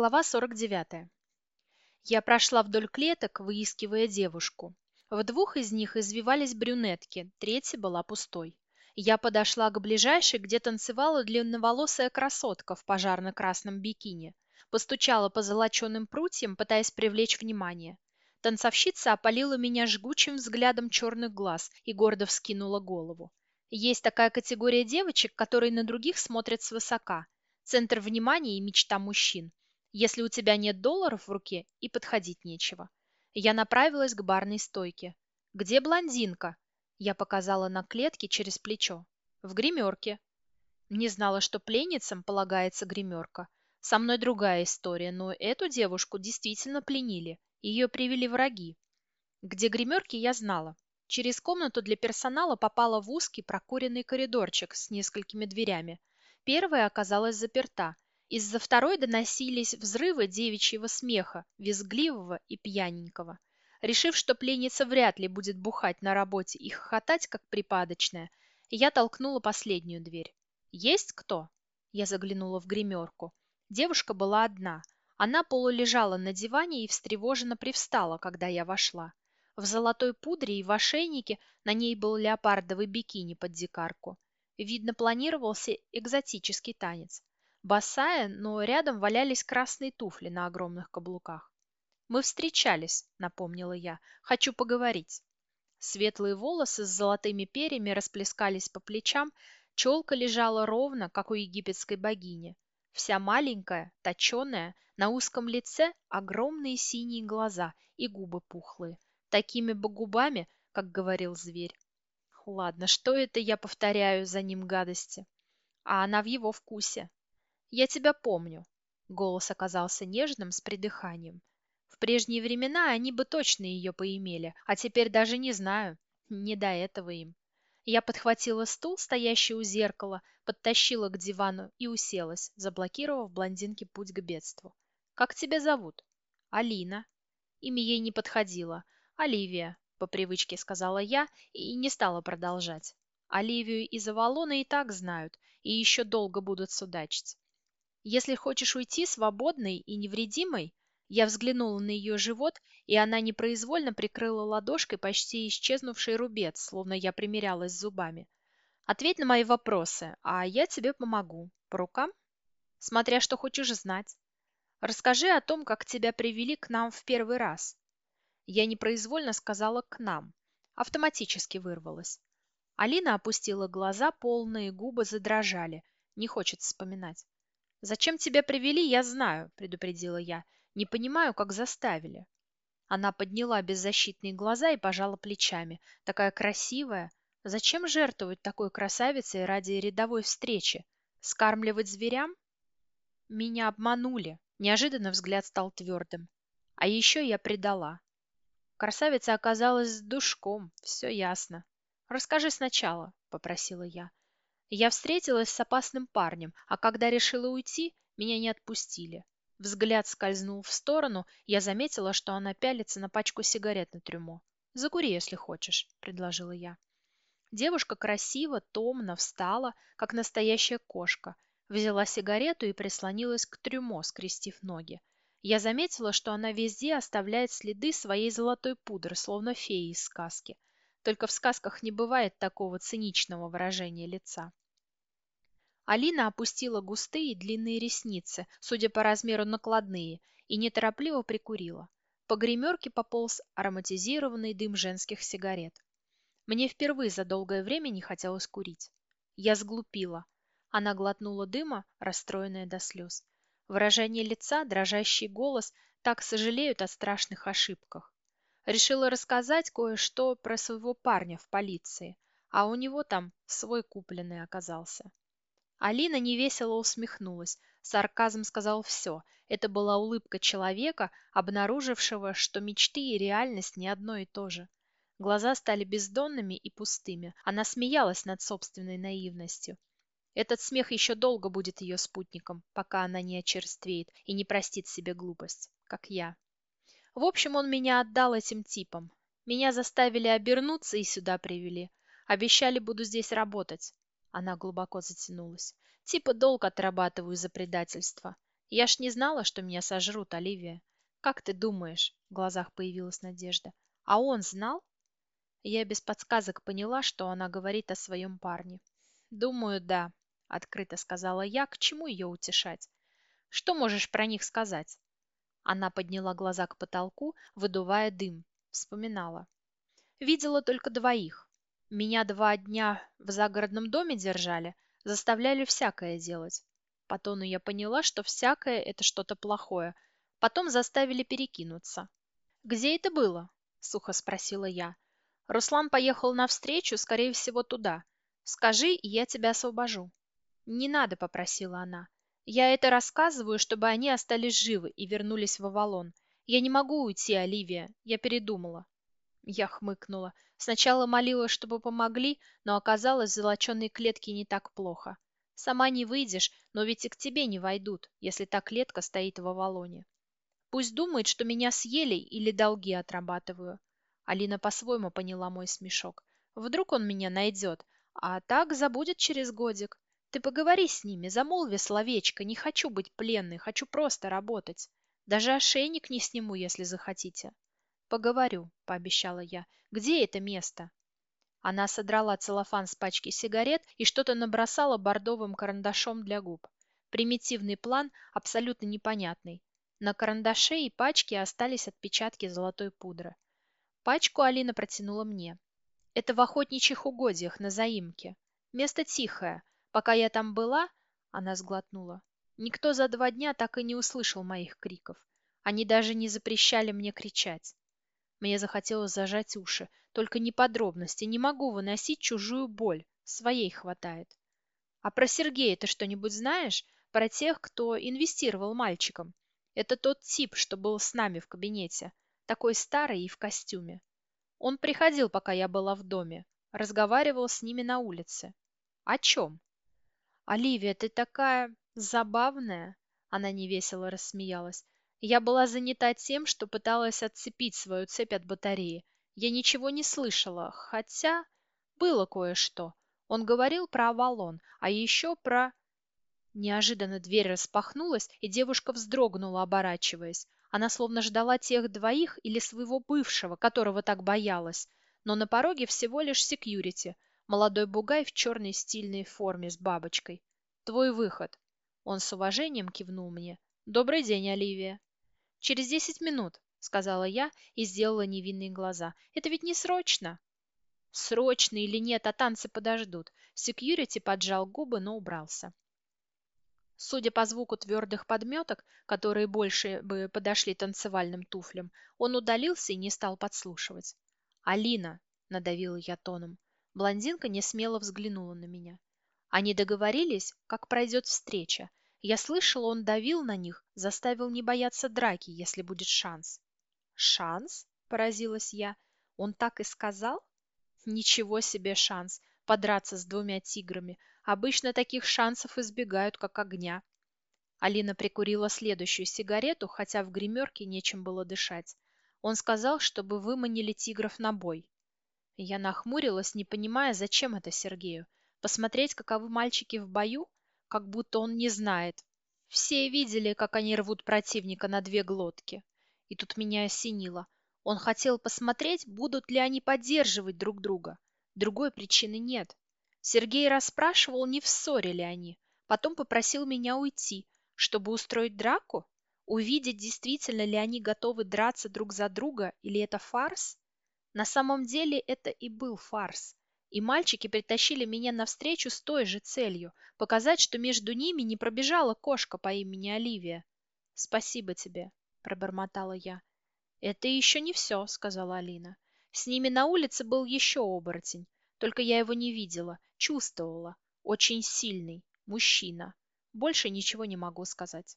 Глава 49. Я прошла вдоль клеток, выискивая девушку. В двух из них извивались брюнетки, третья была пустой. Я подошла к ближайшей, где танцевала длинноволосая красотка в пожарно-красном бикини. Постучала по золоченым прутьям, пытаясь привлечь внимание. Танцовщица опалила меня жгучим взглядом черных глаз и гордо вскинула голову. Есть такая категория девочек, которые на других смотрят свысока. Центр внимания и мечта мужчин. Если у тебя нет долларов в руке, и подходить нечего. Я направилась к барной стойке. «Где блондинка?» Я показала на клетке через плечо. «В гримерке». Не знала, что пленницам полагается гримерка. Со мной другая история, но эту девушку действительно пленили. Ее привели враги. Где гримерки, я знала. Через комнату для персонала попала в узкий прокуренный коридорчик с несколькими дверями. Первая оказалась заперта. Из-за второй доносились взрывы девичьего смеха, визгливого и пьяненького. Решив, что пленница вряд ли будет бухать на работе и хохотать, как припадочная, я толкнула последнюю дверь. «Есть кто?» Я заглянула в гримерку. Девушка была одна. Она полулежала на диване и встревоженно привстала, когда я вошла. В золотой пудре и в ошейнике на ней был леопардовый бикини под дикарку. Видно, планировался экзотический танец. Босая, но рядом валялись красные туфли на огромных каблуках. «Мы встречались», — напомнила я. «Хочу поговорить». Светлые волосы с золотыми перьями расплескались по плечам, челка лежала ровно, как у египетской богини. Вся маленькая, точеная, на узком лице огромные синие глаза и губы пухлые. Такими бы губами, как говорил зверь. Ладно, что это я повторяю за ним гадости? А она в его вкусе. Я тебя помню. Голос оказался нежным с придыханием. В прежние времена они бы точно ее поимели, а теперь даже не знаю. Не до этого им. Я подхватила стул, стоящий у зеркала, подтащила к дивану и уселась, заблокировав блондинке путь к бедству. «Как тебя зовут?» «Алина». Имя ей не подходило. «Оливия по привычке сказала я и не стала продолжать. Оливию из Авалона и так знают, и еще долго будут судачить. Если хочешь уйти свободной и невредимой, я взглянула на ее живот, и она непроизвольно прикрыла ладошкой почти исчезнувший рубец, словно я примерялась зубами. Ответь на мои вопросы, а я тебе помогу. По рукам? Смотря что хочешь знать. Расскажи о том, как тебя привели к нам в первый раз. Я непроизвольно сказала «к нам». Автоматически вырвалась. Алина опустила глаза, полные губы задрожали. Не хочет вспоминать. «Зачем тебя привели, я знаю», — предупредила я. «Не понимаю, как заставили». Она подняла беззащитные глаза и пожала плечами. Такая красивая. Зачем жертвовать такой красавицей ради рядовой встречи? Скармливать зверям? Меня обманули. Неожиданно взгляд стал твердым. А еще я предала. Красавица оказалась с душком, все ясно. «Расскажи сначала», — попросила я. Я встретилась с опасным парнем, а когда решила уйти, меня не отпустили. Взгляд скользнул в сторону, я заметила, что она пялится на пачку сигарет на трюмо. «Закури, если хочешь», — предложила я. Девушка красиво, томно встала, как настоящая кошка, взяла сигарету и прислонилась к трюмо, скрестив ноги. Я заметила, что она везде оставляет следы своей золотой пудры, словно феи из сказки. Только в сказках не бывает такого циничного выражения лица. Алина опустила густые длинные ресницы, судя по размеру накладные, и неторопливо прикурила. По гримерке пополз ароматизированный дым женских сигарет. Мне впервые за долгое время не хотелось курить. Я сглупила. Она глотнула дыма, расстроенная до слез. Выражение лица, дрожащий голос так сожалеют о страшных ошибках. Решила рассказать кое-что про своего парня в полиции, а у него там свой купленный оказался. Алина невесело усмехнулась. Сарказм сказал все. Это была улыбка человека, обнаружившего, что мечты и реальность не одно и то же. Глаза стали бездонными и пустыми. Она смеялась над собственной наивностью. Этот смех еще долго будет ее спутником, пока она не очерствеет и не простит себе глупость, как я. В общем, он меня отдал этим типам. Меня заставили обернуться и сюда привели. Обещали, буду здесь работать. Она глубоко затянулась. Типа долг отрабатываю за предательство. Я ж не знала, что меня сожрут, Оливия. Как ты думаешь? В глазах появилась надежда. А он знал? Я без подсказок поняла, что она говорит о своем парне. Думаю, да, открыто сказала я, к чему ее утешать. Что можешь про них сказать? Она подняла глаза к потолку, выдувая дым. Вспоминала. Видела только двоих. Меня два дня в загородном доме держали, заставляли всякое делать. По тону я поняла, что всякое – это что-то плохое. Потом заставили перекинуться. «Где это было?» – сухо спросила я. «Руслан поехал навстречу, скорее всего, туда. Скажи, и я тебя освобожу». «Не надо», – попросила она. «Я это рассказываю, чтобы они остались живы и вернулись в Авалон. Я не могу уйти, Оливия. Я передумала». Я хмыкнула. Сначала молила, чтобы помогли, но оказалось, в клетке не так плохо. Сама не выйдешь, но ведь и к тебе не войдут, если та клетка стоит в Авалоне. Пусть думает, что меня съели или долги отрабатываю. Алина по-своему поняла мой смешок. Вдруг он меня найдет, а так забудет через годик. Ты поговори с ними, замолви словечко. Не хочу быть пленной, хочу просто работать. Даже ошейник не сниму, если захотите. «Поговорю», — пообещала я. «Где это место?» Она содрала целлофан с пачки сигарет и что-то набросала бордовым карандашом для губ. Примитивный план, абсолютно непонятный. На карандаше и пачке остались отпечатки золотой пудры. Пачку Алина протянула мне. Это в охотничьих угодьях на заимке. Место тихое. Пока я там была, она сглотнула. Никто за два дня так и не услышал моих криков. Они даже не запрещали мне кричать. Мне захотелось зажать уши. Только не подробности. Не могу выносить чужую боль. Своей хватает. А про Сергея ты что-нибудь знаешь? Про тех, кто инвестировал мальчикам? Это тот тип, что был с нами в кабинете. Такой старый и в костюме. Он приходил, пока я была в доме. Разговаривал с ними на улице. О чем? Оливия, ты такая забавная. Она невесело рассмеялась. Я была занята тем, что пыталась отцепить свою цепь от батареи. Я ничего не слышала, хотя было кое-что. Он говорил про Авалон, а еще про... Неожиданно дверь распахнулась, и девушка вздрогнула, оборачиваясь. Она словно ждала тех двоих или своего бывшего, которого так боялась. Но на пороге всего лишь секьюрити, молодой бугай в черной стильной форме с бабочкой. «Твой выход». Он с уважением кивнул мне. «Добрый день, Оливия». «Через десять минут», — сказала я и сделала невинные глаза. «Это ведь не срочно». Срочно или нет, а танцы подождут. Секьюрити поджал губы, но убрался. Судя по звуку твердых подметок, которые больше бы подошли танцевальным туфлям, он удалился и не стал подслушивать. «Алина!» — надавила я тоном. Блондинка не смело взглянула на меня. Они договорились, как пройдет встреча, я слышала, он давил на них, заставил не бояться драки, если будет шанс. Шанс? Поразилась я. Он так и сказал? Ничего себе шанс подраться с двумя тиграми. Обычно таких шансов избегают, как огня. Алина прикурила следующую сигарету, хотя в гримерке нечем было дышать. Он сказал, чтобы выманили тигров на бой. Я нахмурилась, не понимая, зачем это Сергею. Посмотреть, каковы мальчики в бою? как будто он не знает. Все видели, как они рвут противника на две глотки. И тут меня осенило. Он хотел посмотреть, будут ли они поддерживать друг друга. Другой причины нет. Сергей расспрашивал, не в ссоре ли они. Потом попросил меня уйти, чтобы устроить драку? Увидеть, действительно ли они готовы драться друг за друга, или это фарс? На самом деле это и был фарс. И мальчики притащили меня навстречу с той же целью – показать, что между ними не пробежала кошка по имени Оливия. «Спасибо тебе», – пробормотала я. «Это еще не все», – сказала Алина. «С ними на улице был еще оборотень, только я его не видела, чувствовала. Очень сильный, мужчина. Больше ничего не могу сказать».